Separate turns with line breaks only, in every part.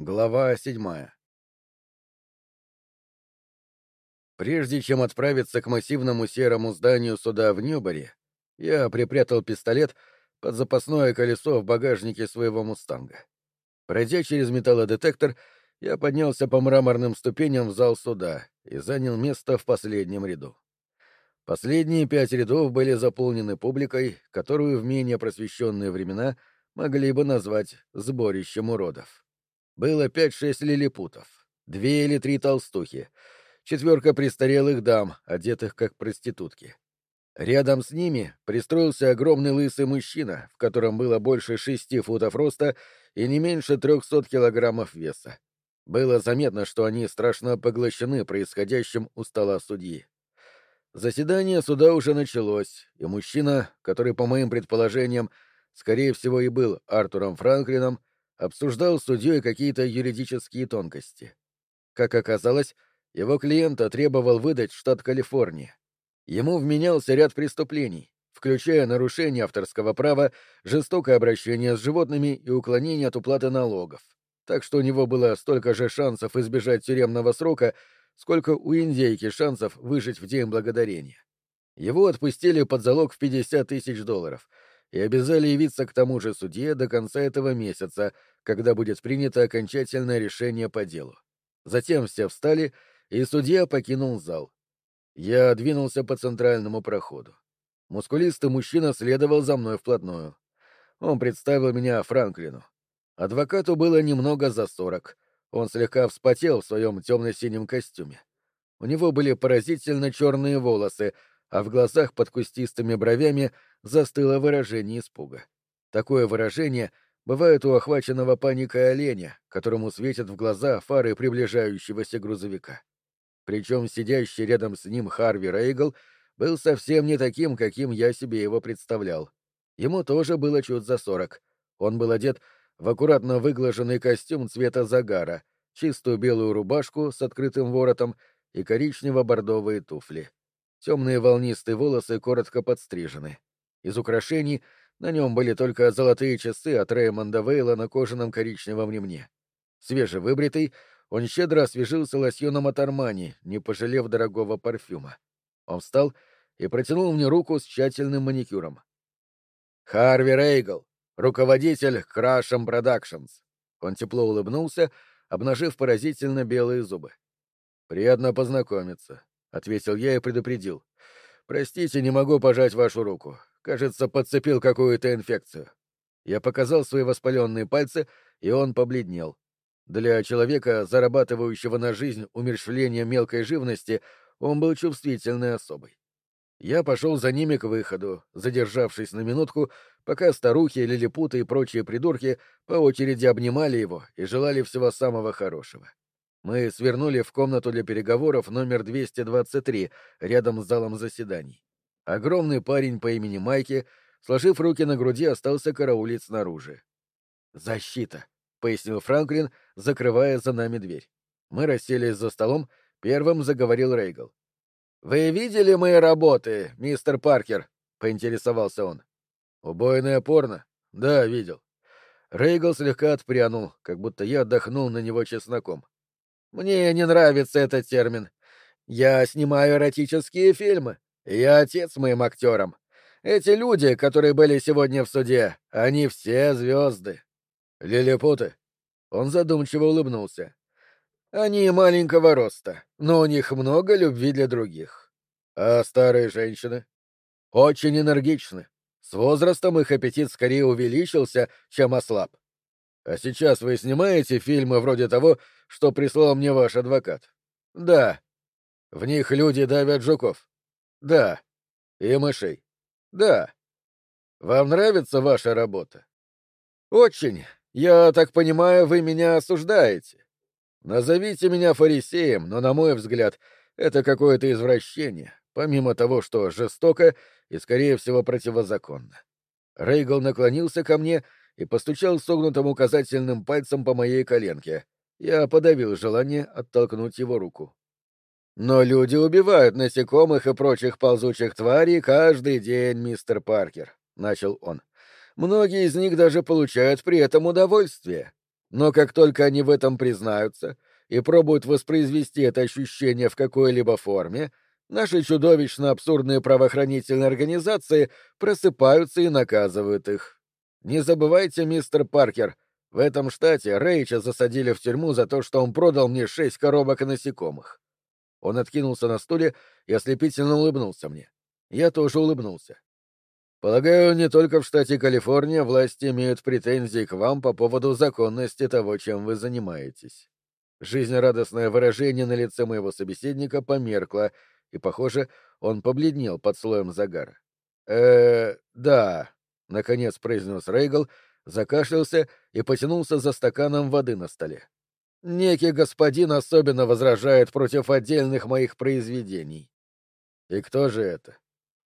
Глава седьмая Прежде чем отправиться к массивному серому зданию суда в Ньюборе, я припрятал пистолет под запасное колесо в багажнике своего «Мустанга». Пройдя через металлодетектор, я поднялся по мраморным ступеням в зал суда и занял место в последнем ряду. Последние пять рядов были заполнены публикой, которую в менее просвещенные времена могли бы назвать сборищем уродов. Было пять-шесть лилипутов, две или три толстухи, четверка престарелых дам, одетых как проститутки. Рядом с ними пристроился огромный лысый мужчина, в котором было больше шести футов роста и не меньше трехсот килограммов веса. Было заметно, что они страшно поглощены происходящим у стола судьи. Заседание суда уже началось, и мужчина, который, по моим предположениям, скорее всего и был Артуром Франклином, обсуждал с судьей какие-то юридические тонкости. Как оказалось, его клиента требовал выдать штат Калифорния. Ему вменялся ряд преступлений, включая нарушение авторского права, жестокое обращение с животными и уклонение от уплаты налогов. Так что у него было столько же шансов избежать тюремного срока, сколько у индейки шансов выжить в День Благодарения. Его отпустили под залог в 50 тысяч долларов и обязали явиться к тому же судье до конца этого месяца, когда будет принято окончательное решение по делу. Затем все встали, и судья покинул зал. Я двинулся по центральному проходу. Мускулистый мужчина следовал за мной вплотную. Он представил меня Франклину. Адвокату было немного за сорок. Он слегка вспотел в своем темно-синем костюме. У него были поразительно черные волосы, а в глазах под кустистыми бровями застыло выражение испуга. Такое выражение бывает у охваченного паникой оленя, которому светят в глаза фары приближающегося грузовика. Причем сидящий рядом с ним Харви Рейгл был совсем не таким, каким я себе его представлял. Ему тоже было чуть за сорок. Он был одет в аккуратно выглаженный костюм цвета загара, чистую белую рубашку с открытым воротом и коричнево-бордовые туфли. Темные волнистые волосы коротко подстрижены. Из украшений на нем были только золотые часы от Реймонда Вейла на кожаном коричневом ремне. Свежевыбритый, он щедро освежился лосьоном от Армани, не пожалев дорогого парфюма. Он встал и протянул мне руку с тщательным маникюром. «Харви Рейгл, руководитель Crush'em Productions». Он тепло улыбнулся, обнажив поразительно белые зубы. «Приятно познакомиться», — ответил я и предупредил. «Простите, не могу пожать вашу руку. Кажется, подцепил какую-то инфекцию». Я показал свои воспаленные пальцы, и он побледнел. Для человека, зарабатывающего на жизнь умерщвлением мелкой живности, он был чувствительной особой. Я пошел за ними к выходу, задержавшись на минутку, пока старухи, лилипуты и прочие придурки по очереди обнимали его и желали всего самого хорошего. Мы свернули в комнату для переговоров номер 223, рядом с залом заседаний. Огромный парень по имени Майки, сложив руки на груди, остался караулить снаружи. «Защита», — пояснил Франклин, закрывая за нами дверь. Мы расселись за столом, первым заговорил Рейгл. «Вы видели мои работы, мистер Паркер?» — поинтересовался он. «Убойное порно?» «Да, видел». Рейгл слегка отпрянул, как будто я отдохнул на него чесноком. «Мне не нравится этот термин. Я снимаю эротические фильмы. Я отец моим актерам. Эти люди, которые были сегодня в суде, они все звезды. Лилипуты. Он задумчиво улыбнулся. Они маленького роста, но у них много любви для других. А старые женщины? Очень энергичны. С возрастом их аппетит скорее увеличился, чем ослаб. А сейчас вы снимаете фильмы вроде того, что прислал мне ваш адвокат? Да. В них люди давят жуков? Да. И мышей? Да. Вам нравится ваша работа? Очень. Я так понимаю, вы меня осуждаете. Назовите меня фарисеем, но, на мой взгляд, это какое-то извращение, помимо того, что жестоко и, скорее всего, противозаконно. Рейгл наклонился ко мне и постучал согнутым указательным пальцем по моей коленке. Я подавил желание оттолкнуть его руку. «Но люди убивают насекомых и прочих ползучих тварей каждый день, мистер Паркер», — начал он. Многие из них даже получают при этом удовольствие. Но как только они в этом признаются и пробуют воспроизвести это ощущение в какой-либо форме, наши чудовищно абсурдные правоохранительные организации просыпаются и наказывают их. Не забывайте, мистер Паркер, в этом штате Рейча засадили в тюрьму за то, что он продал мне шесть коробок насекомых. Он откинулся на стуле и ослепительно улыбнулся мне. Я тоже улыбнулся. Полагаю, не только в штате Калифорния власти имеют претензии к вам по поводу законности того, чем вы занимаетесь. Жизнерадостное выражение на лице моего собеседника померкло, и, похоже, он побледнел под слоем загара. э да», — наконец произнес Рейгл, закашлялся и потянулся за стаканом воды на столе. «Некий господин особенно возражает против отдельных моих произведений». «И кто же это?»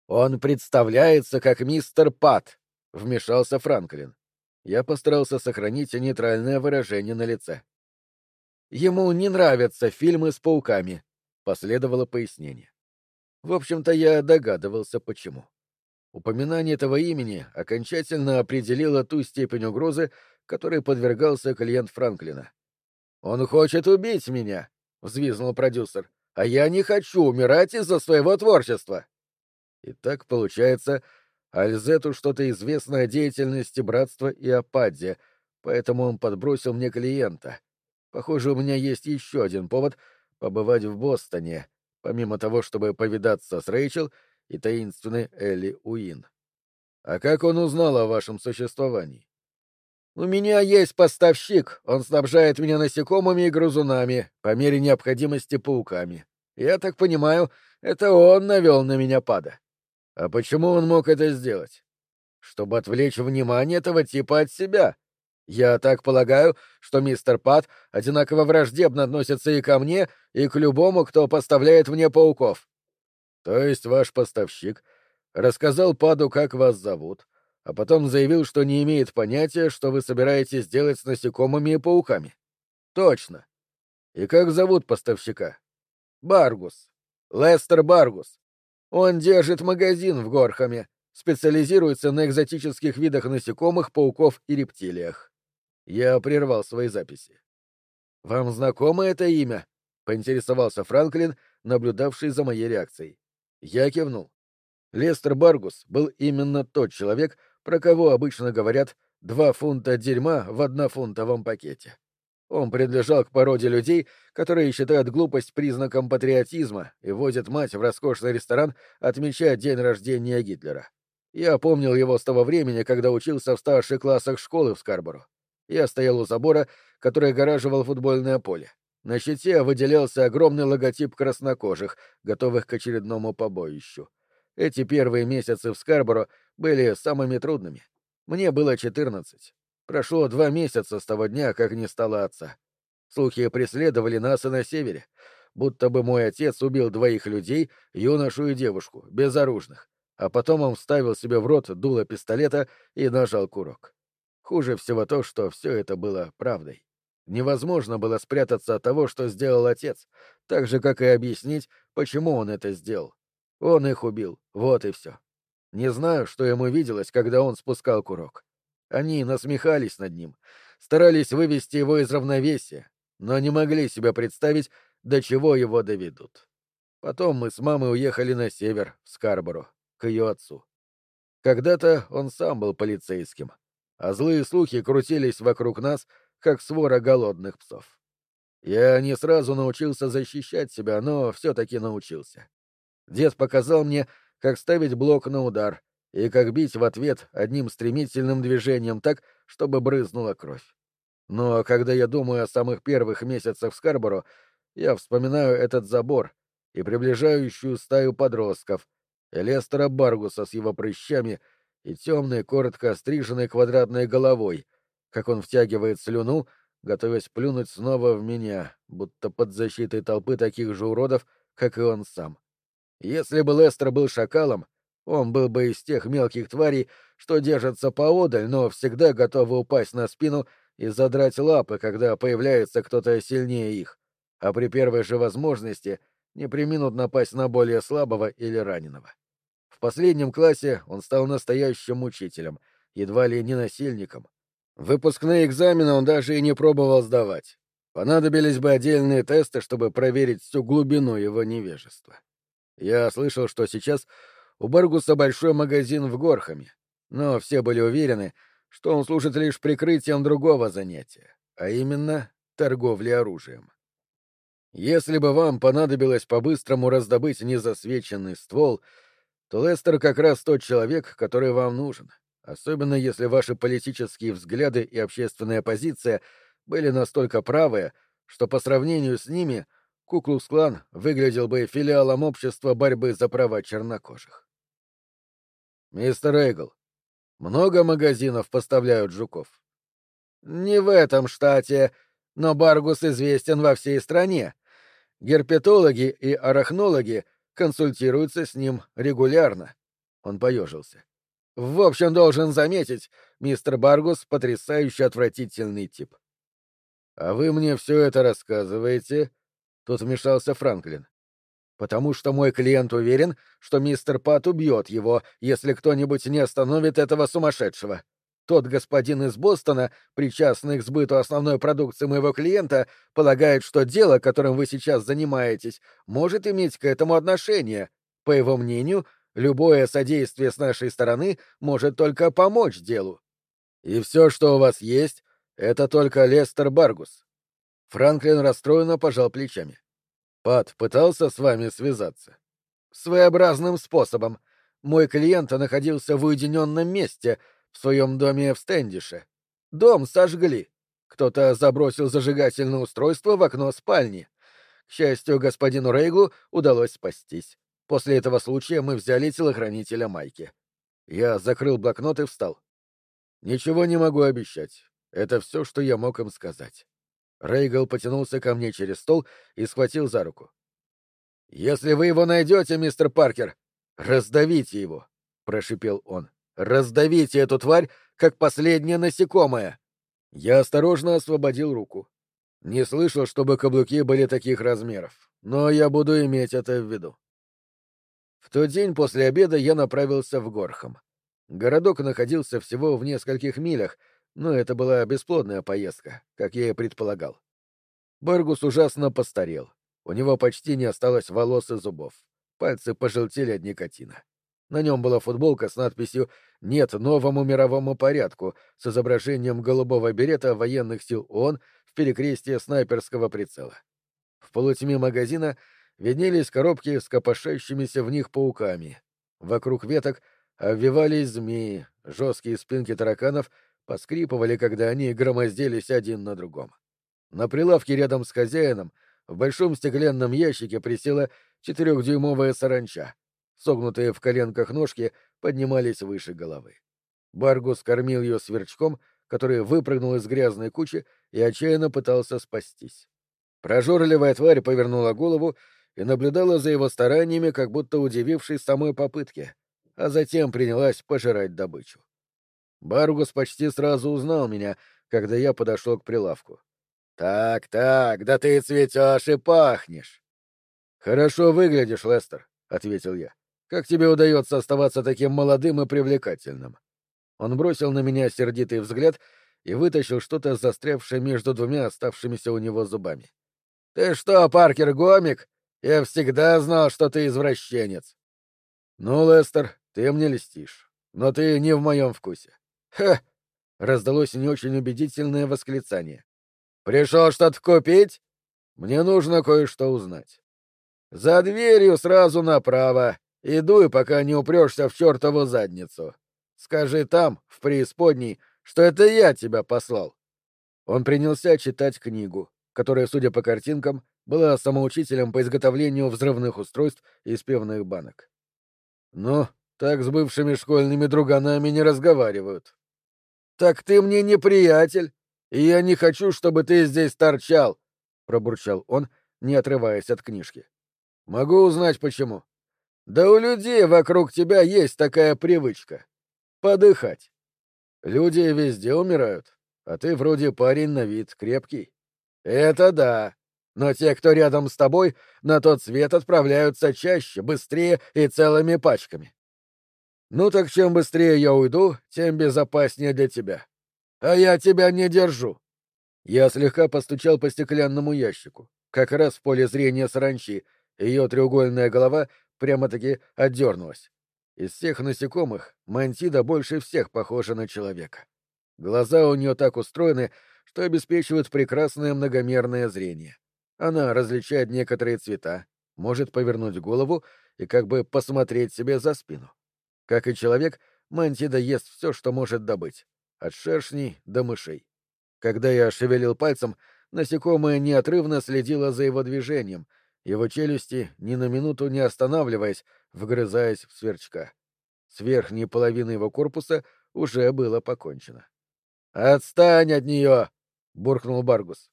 «Он представляется как мистер Пат», — вмешался Франклин. Я постарался сохранить нейтральное выражение на лице. «Ему не нравятся фильмы с пауками», — последовало пояснение. В общем-то, я догадывался, почему. Упоминание этого имени окончательно определило ту степень угрозы, которой подвергался клиент Франклина. «Он хочет убить меня», — взвизнул продюсер, — «а я не хочу умирать из-за своего творчества». И так получается, Альзету что-то известно о деятельности братства и о поэтому он подбросил мне клиента. Похоже, у меня есть еще один повод побывать в Бостоне, помимо того, чтобы повидаться с Рэйчел и таинственной Элли Уин. А как он узнал о вашем существовании? У меня есть поставщик, он снабжает меня насекомыми и грызунами, по мере необходимости пауками. Я так понимаю, это он навел на меня пада. А почему он мог это сделать? Чтобы отвлечь внимание этого типа от себя. Я так полагаю, что мистер Пат одинаково враждебно относится и ко мне, и к любому, кто поставляет мне пауков. То есть ваш поставщик рассказал Паду, как вас зовут, а потом заявил, что не имеет понятия, что вы собираетесь делать с насекомыми и пауками. Точно. И как зовут поставщика? Баргус. Лестер Баргус. Он держит магазин в Горхаме, специализируется на экзотических видах насекомых, пауков и рептилиях. Я прервал свои записи. «Вам знакомо это имя?» — поинтересовался Франклин, наблюдавший за моей реакцией. Я кивнул. Лестер Баргус был именно тот человек, про кого обычно говорят «два фунта дерьма в однофунтовом пакете». Он принадлежал к породе людей, которые считают глупость признаком патриотизма и возят мать в роскошный ресторан отмечать день рождения Гитлера. Я помнил его с того времени, когда учился в старших классах школы в Скарборо. Я стоял у забора, который огораживал футбольное поле. На щите выделялся огромный логотип краснокожих, готовых к очередному побоищу. Эти первые месяцы в Скарборо были самыми трудными. Мне было четырнадцать. Прошло два месяца с того дня, как не стало отца. Слухи преследовали нас и на севере, будто бы мой отец убил двоих людей, юношу и девушку, безоружных, а потом он вставил себе в рот дуло пистолета и нажал курок. Хуже всего то, что все это было правдой. Невозможно было спрятаться от того, что сделал отец, так же, как и объяснить, почему он это сделал. Он их убил, вот и все. Не знаю, что ему виделось, когда он спускал курок. Они насмехались над ним, старались вывести его из равновесия, но не могли себе представить, до чего его доведут. Потом мы с мамой уехали на север, в Скарборо, к ее отцу. Когда-то он сам был полицейским, а злые слухи крутились вокруг нас, как свора голодных псов. Я не сразу научился защищать себя, но все-таки научился. Дед показал мне, как ставить блок на удар, и как бить в ответ одним стремительным движением так, чтобы брызнула кровь. Но когда я думаю о самых первых месяцах в Скарборо, я вспоминаю этот забор и приближающую стаю подростков, Элестера Баргуса с его прыщами и темной, коротко остриженной квадратной головой, как он втягивает слюну, готовясь плюнуть снова в меня, будто под защитой толпы таких же уродов, как и он сам. Если бы Лестер был шакалом, он был бы из тех мелких тварей, что держатся поодаль, но всегда готовы упасть на спину и задрать лапы, когда появляется кто-то сильнее их, а при первой же возможности не приминут напасть на более слабого или раненого. В последнем классе он стал настоящим учителем, едва ли не насильником. Выпускные экзамены он даже и не пробовал сдавать. Понадобились бы отдельные тесты, чтобы проверить всю глубину его невежества. Я слышал, что сейчас у Баргуса большой магазин в Горхаме, но все были уверены, что он служит лишь прикрытием другого занятия, а именно торговли оружием. Если бы вам понадобилось по-быстрому раздобыть незасвеченный ствол, то Лестер как раз тот человек, который вам нужен, особенно если ваши политические взгляды и общественная позиция были настолько правые, что по сравнению с ними Куклукс-клан выглядел бы филиалом общества борьбы за права чернокожих. «Мистер Эйгл, много магазинов поставляют жуков?» «Не в этом штате, но Баргус известен во всей стране. Герпетологи и арахнологи консультируются с ним регулярно. Он поежился. В общем, должен заметить, мистер Баргус — потрясающе отвратительный тип. — А вы мне все это рассказываете? Тут вмешался Франклин. — Потому что мой клиент уверен, что мистер Пат убьет его, если кто-нибудь не остановит этого сумасшедшего. Тот господин из Бостона, причастный к сбыту основной продукции моего клиента, полагает, что дело, которым вы сейчас занимаетесь, может иметь к этому отношение. По его мнению, любое содействие с нашей стороны может только помочь делу. И все, что у вас есть, это только Лестер Баргус. Франклин расстроенно пожал плечами. Пат пытался с вами связаться. Своеобразным способом. Мой клиент находился в уединенном месте — в своем доме в Стендише. Дом сожгли. Кто-то забросил зажигательное устройство в окно спальни. К счастью, господину Рейглу удалось спастись. После этого случая мы взяли телохранителя Майки. Я закрыл блокнот и встал. Ничего не могу обещать. Это все, что я мог им сказать. Рейгл потянулся ко мне через стол и схватил за руку. «Если вы его найдете, мистер Паркер, раздавите его», — прошипел он. Раздавите эту тварь, как последнее насекомое. Я осторожно освободил руку. Не слышал, чтобы каблуки были таких размеров, но я буду иметь это в виду. Тот день после обеда я направился в Горхам. Городок находился всего в нескольких милях, но это была бесплодная поездка, как я и предполагал. Баргус ужасно постарел. У него почти не осталось волос и зубов. Пальцы пожелтели от никотина. На нем была футболка с надписью «Нет новому мировому порядку» с изображением голубого берета военных сил ООН в перекрестии снайперского прицела. В полутьме магазина виднелись коробки с копошащимися в них пауками. Вокруг веток обвивались змеи, жесткие спинки тараканов поскрипывали, когда они громоздились один на другом. На прилавке рядом с хозяином в большом стеклянном ящике присела четырехдюймовая саранча — Согнутые в коленках ножки поднимались выше головы. Баргус кормил ее сверчком, который выпрыгнул из грязной кучи и отчаянно пытался спастись. Прожорливая тварь повернула голову и наблюдала за его стараниями, как будто удивившись самой попытке, а затем принялась пожирать добычу. Баргус почти сразу узнал меня, когда я подошел к прилавку. «Так, так, да ты цветешь и пахнешь!» «Хорошо выглядишь, Лестер», — ответил я. Как тебе удается оставаться таким молодым и привлекательным? Он бросил на меня сердитый взгляд и вытащил что-то застрявшее между двумя оставшимися у него зубами. Ты что, Паркер Гомик? Я всегда знал, что ты извращенец. Ну, Лестер, ты мне льстишь, но ты не в моем вкусе. Ха! Раздалось не очень убедительное восклицание. Пришел что-то купить? Мне нужно кое-что узнать. За дверью сразу направо. Иду, и пока не упрешься в чертову задницу. Скажи там, в преисподней, что это я тебя послал. Он принялся читать книгу, которая, судя по картинкам, была самоучителем по изготовлению взрывных устройств из пивных банок. Ну, так с бывшими школьными друганами не разговаривают. Так ты мне не приятель, и я не хочу, чтобы ты здесь торчал, пробурчал он, не отрываясь от книжки. Могу узнать почему. Да у людей вокруг тебя есть такая привычка — подыхать. Люди везде умирают, а ты вроде парень на вид крепкий. Это да. Но те, кто рядом с тобой, на тот свет отправляются чаще, быстрее и целыми пачками. Ну так чем быстрее я уйду, тем безопаснее для тебя. А я тебя не держу. Я слегка постучал по стеклянному ящику, как раз в поле зрения саранчи, ее треугольная голова прямо-таки отдернулась. Из всех насекомых мантида больше всех похожа на человека. Глаза у нее так устроены, что обеспечивают прекрасное многомерное зрение. Она различает некоторые цвета, может повернуть голову и как бы посмотреть себе за спину. Как и человек, мантида ест все, что может добыть, от шершней до мышей. Когда я шевелил пальцем, насекомое неотрывно следило за его движением, его челюсти ни на минуту не останавливаясь, вгрызаясь в сверчка. С верхней половины его корпуса уже было покончено. «Отстань от нее!» — буркнул Баргус.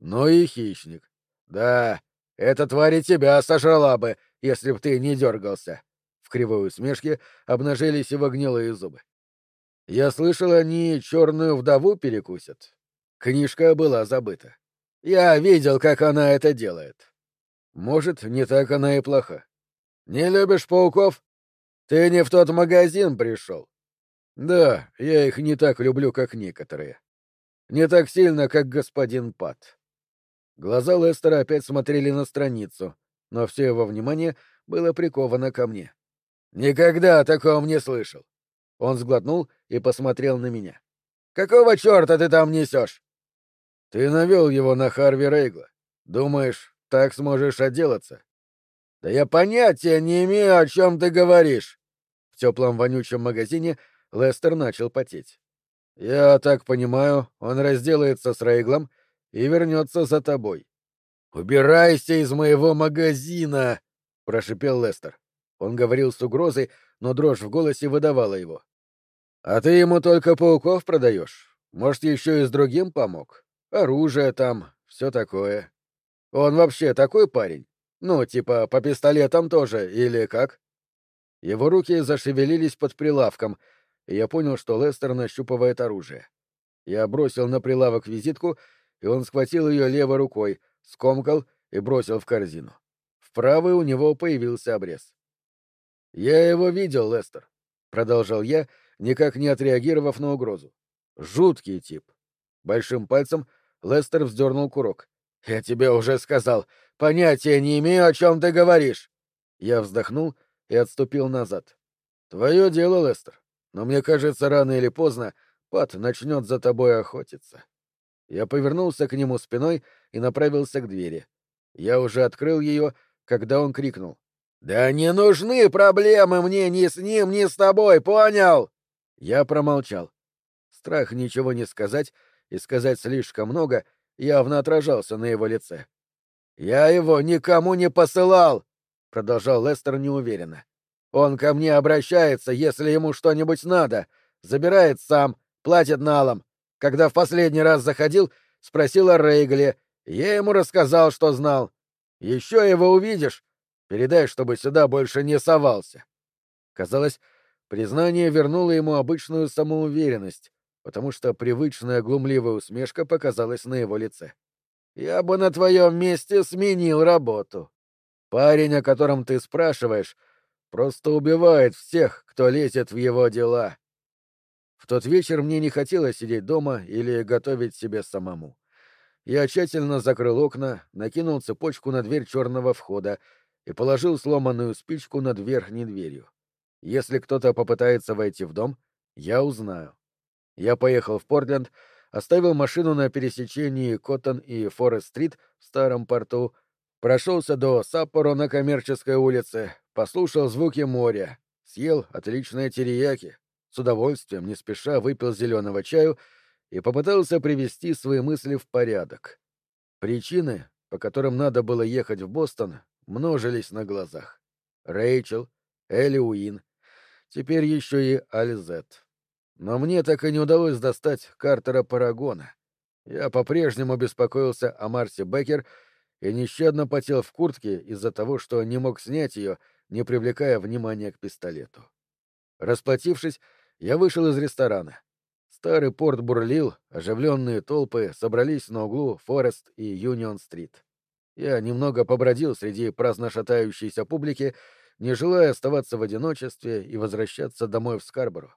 «Ну и хищник. Да, эта тварь и тебя сожрала бы, если б ты не дергался». В кривой усмешке обнажились его гнилые зубы. «Я слышал, они черную вдову перекусят. Книжка была забыта. Я видел, как она это делает. Может, не так она и плоха. Не любишь пауков? Ты не в тот магазин пришел. Да, я их не так люблю, как некоторые. Не так сильно, как господин Пат. Глаза Лестера опять смотрели на страницу, но все его внимание было приковано ко мне. Никогда о таком не слышал. Он сглотнул и посмотрел на меня. Какого черта ты там несешь? Ты навел его на Харви Рейгла. Думаешь, так сможешь отделаться? Да я понятия не имею, о чем ты говоришь. В теплом вонючем магазине Лестер начал потеть. Я так понимаю, он разделается с Рейглом и вернется за тобой. Убирайся из моего магазина! прошипел Лестер. Он говорил с угрозой, но дрожь в голосе выдавала его. А ты ему только пауков продаешь? Может, еще и с другим помог? Оружие там, все такое. Он вообще такой парень? Ну, типа, по пистолетам тоже, или как? Его руки зашевелились под прилавком, и я понял, что Лестер нащупывает оружие. Я бросил на прилавок визитку, и он схватил ее левой рукой, скомкал и бросил в корзину. В правой у него появился обрез. «Я его видел, Лестер», — продолжал я, никак не отреагировав на угрозу. «Жуткий тип». Большим пальцем Лестер вздернул курок. «Я тебе уже сказал, понятия не имею, о чем ты говоришь!» Я вздохнул и отступил назад. «Твое дело, Лестер, но мне кажется, рано или поздно Пат начнет за тобой охотиться». Я повернулся к нему спиной и направился к двери. Я уже открыл ее, когда он крикнул. «Да не нужны проблемы мне ни с ним, ни с тобой, понял?» Я промолчал. Страх ничего не сказать и сказать слишком много явно отражался на его лице. «Я его никому не посылал!» — продолжал Лестер неуверенно. «Он ко мне обращается, если ему что-нибудь надо, забирает сам, платит налом. Когда в последний раз заходил, спросил о Рейгле, я ему рассказал, что знал. Еще его увидишь, передай, чтобы сюда больше не совался». Казалось, признание вернуло ему обычную самоуверенность, потому что привычная глумливая усмешка показалась на его лице. «Я бы на твоем месте сменил работу. Парень, о котором ты спрашиваешь, просто убивает всех, кто лезет в его дела». Тот вечер мне не хотелось сидеть дома или готовить себе самому. Я тщательно закрыл окна, накинул цепочку на дверь черного входа и положил сломанную спичку над верхней дверью. Если кто-то попытается войти в дом, я узнаю. Я поехал в Портленд, оставил машину на пересечении Коттон и Форест-стрит в старом порту, прошелся до Саппоро на коммерческой улице, послушал звуки моря, съел отличное терияки, с удовольствием, не спеша, выпил зеленого чаю и попытался привести свои мысли в порядок. Причины, по которым надо было ехать в Бостон, множились на глазах. Рэйчел, Элли Уин, теперь еще и Альзет. Но мне так и не удалось достать Картера Парагона. Я по-прежнему беспокоился о Марсе Беккер и нещадно потел в куртке из-за того, что не мог снять ее, не привлекая внимания к пистолету. Расплатившись, я вышел из ресторана. Старый порт бурлил, оживленные толпы собрались на углу Форест и Юнион-стрит. Я немного побродил среди праздно шатающейся публики, не желая оставаться в одиночестве и возвращаться домой в Скарборо.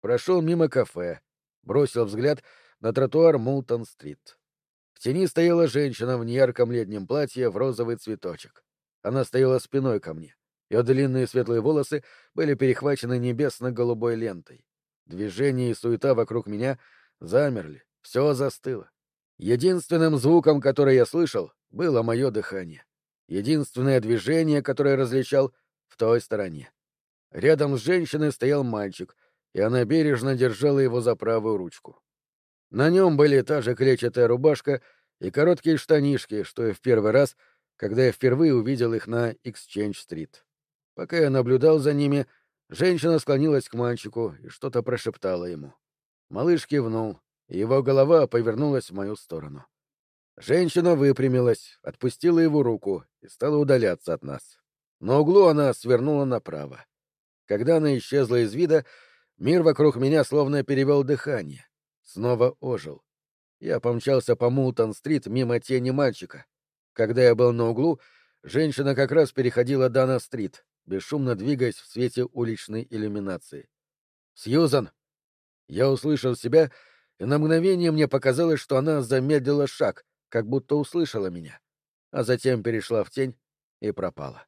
Прошел мимо кафе, бросил взгляд на тротуар Мултон-стрит. В тени стояла женщина в неярком летнем платье в розовый цветочек. Она стояла спиной ко мне. Ее длинные светлые волосы были перехвачены небесно-голубой лентой. Движение и суета вокруг меня замерли, все застыло. Единственным звуком, который я слышал, было мое дыхание. Единственное движение, которое различал, в той стороне. Рядом с женщиной стоял мальчик, и она бережно держала его за правую ручку. На нем были та же клетчатая рубашка и короткие штанишки, что и в первый раз, когда я впервые увидел их на Exchange-стрит. Пока я наблюдал за ними, женщина склонилась к мальчику и что-то прошептала ему. Малыш кивнул, и его голова повернулась в мою сторону. Женщина выпрямилась, отпустила его руку и стала удаляться от нас. На углу она свернула направо. Когда она исчезла из вида, мир вокруг меня словно перевел дыхание. Снова ожил. Я помчался по Мултон-стрит мимо тени мальчика. Когда я был на углу, женщина как раз переходила Дана-стрит, бесшумно двигаясь в свете уличной иллюминации. «Сьюзан!» Я услышал себя, и на мгновение мне показалось, что она замедлила шаг, как будто услышала меня, а затем перешла в тень и пропала.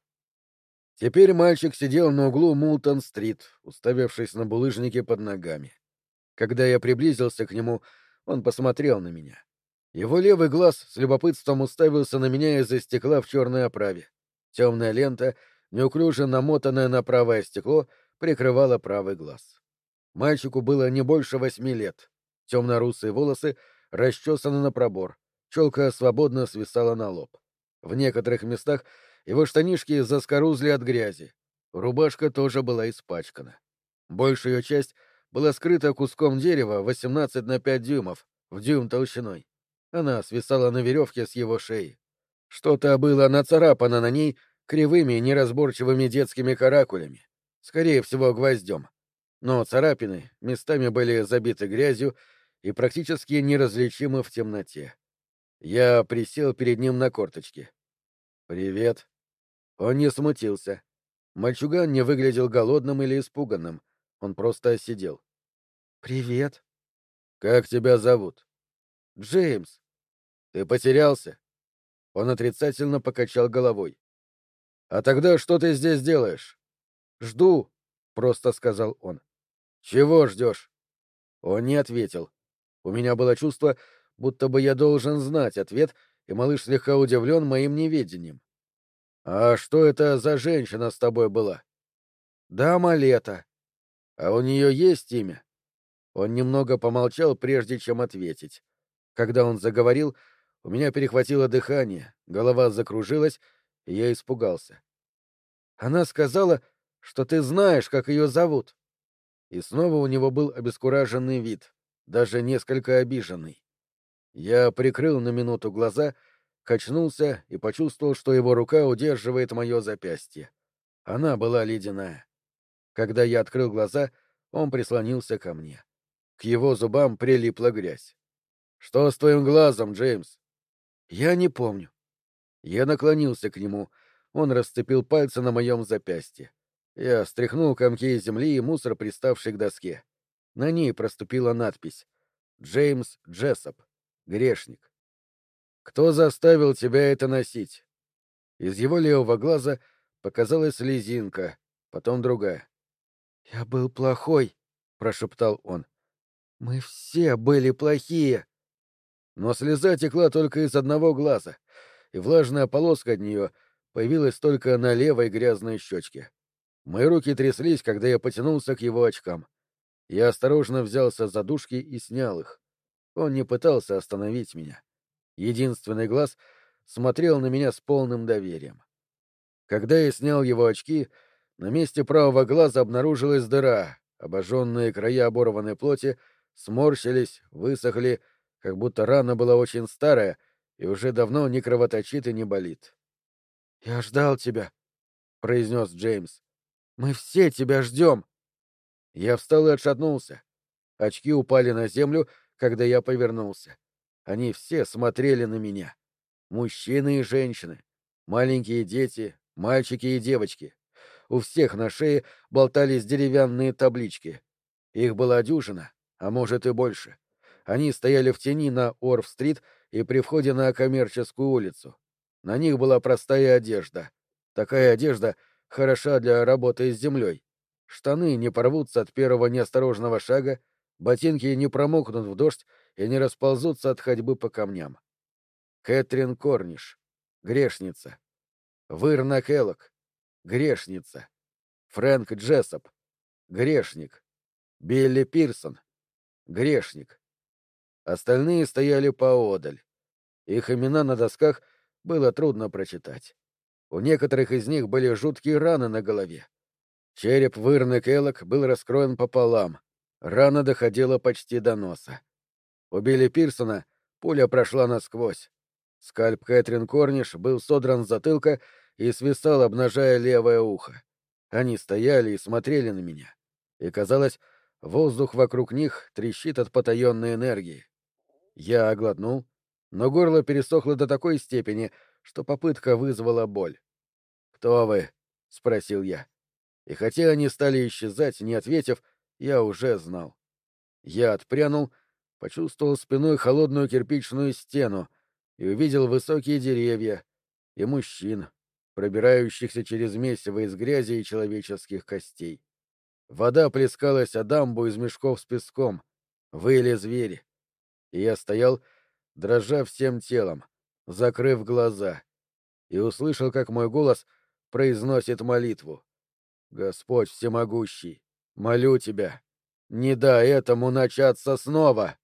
Теперь мальчик сидел на углу Мултон-стрит, уставившись на булыжники под ногами. Когда я приблизился к нему, он посмотрел на меня. Его левый глаз с любопытством уставился на меня из-за стекла в черной оправе. Темная лента, неуклюже намотанная на правое стекло, прикрывала правый глаз. Мальчику было не больше восьми лет. Темно-русые волосы расчесаны на пробор, челка свободно свисала на лоб. В некоторых местах его штанишки заскорузли от грязи. Рубашка тоже была испачкана. Большая часть была скрыта куском дерева 18 на 5 дюймов, в дюйм толщиной. Она свисала на веревке с его шеи. Что-то было нацарапано на ней кривыми неразборчивыми детскими каракулями, скорее всего, гвоздем. Но царапины местами были забиты грязью и практически неразличимы в темноте. Я присел перед ним на корточки. «Привет». Он не смутился. Мальчуган не выглядел голодным или испуганным. Он просто сидел. «Привет». «Как тебя зовут?» «Джеймс». «Ты потерялся?» Он отрицательно покачал головой. «А тогда что ты здесь делаешь?» «Жду», — просто сказал он. «Чего ждешь?» Он не ответил. У меня было чувство, будто бы я должен знать ответ, и малыш слегка удивлен моим неведением. «А что это за женщина с тобой была?» «Дама лето», а у нее есть имя? Он немного помолчал, прежде чем ответить. Когда он заговорил, у меня перехватило дыхание, голова закружилась, я испугался. Она сказала, что ты знаешь, как ее зовут. И снова у него был обескураженный вид, даже несколько обиженный. Я прикрыл на минуту глаза, качнулся и почувствовал, что его рука удерживает мое запястье. Она была ледяная. Когда я открыл глаза, он прислонился ко мне. К его зубам прилипла грязь. «Что с твоим глазом, Джеймс?» «Я не помню». Я наклонился к нему. Он расцепил пальцы на моем запястье. Я стряхнул комки земли и мусор, приставший к доске. На ней проступила надпись «Джеймс Джессоп. Грешник». «Кто заставил тебя это носить?» Из его левого глаза показалась слезинка, потом другая. «Я был плохой», — прошептал он. «Мы все были плохие». Но слеза текла только из одного глаза, и влажная полоска от нее появилась только на левой грязной щечке. Мои руки тряслись, когда я потянулся к его очкам. Я осторожно взялся за дужки и снял их. Он не пытался остановить меня. Единственный глаз смотрел на меня с полным доверием. Когда я снял его очки, на месте правого глаза обнаружилась дыра, обожженные края оборванной плоти сморщились, высохли, как будто рана была очень старая и уже давно не кровоточит и не болит. «Я ждал тебя», — произнес Джеймс. «Мы все тебя ждем». Я встал и отшатнулся. Очки упали на землю, когда я повернулся. Они все смотрели на меня. Мужчины и женщины, маленькие дети, мальчики и девочки. У всех на шее болтались деревянные таблички. Их была дюжина, а может и больше. Они стояли в тени на Орф-стрит и при входе на коммерческую улицу. На них была простая одежда. Такая одежда хороша для работы с землей. Штаны не порвутся от первого неосторожного шага, ботинки не промокнут в дождь и не расползутся от ходьбы по камням. Кэтрин Корниш. Грешница. Вырна Келлок. Грешница. Фрэнк Джессоп. Грешник. Билли Пирсон. Грешник. Остальные стояли поодаль. Их имена на досках было трудно прочитать. У некоторых из них были жуткие раны на голове. Череп Вырны Келлок был раскроен пополам. Рана доходила почти до носа. У Билли Пирсона пуля прошла насквозь. Скальп Кэтрин Корниш был содран с затылка и свисал, обнажая левое ухо. Они стояли и смотрели на меня. И, казалось, воздух вокруг них трещит от потаенной энергии. Я оглотнул, но горло пересохло до такой степени, что попытка вызвала боль. «Кто вы?» — спросил я. И хотя они стали исчезать, не ответив, я уже знал. Я отпрянул, почувствовал спиной холодную кирпичную стену и увидел высокие деревья и мужчин, пробирающихся через месиво из грязи и человеческих костей. Вода плескалась о дамбу из мешков с песком, выли звери. И я стоял, дрожа всем телом, закрыв глаза, и услышал, как мой голос произносит молитву. «Господь всемогущий, молю тебя, не дай этому начаться снова!»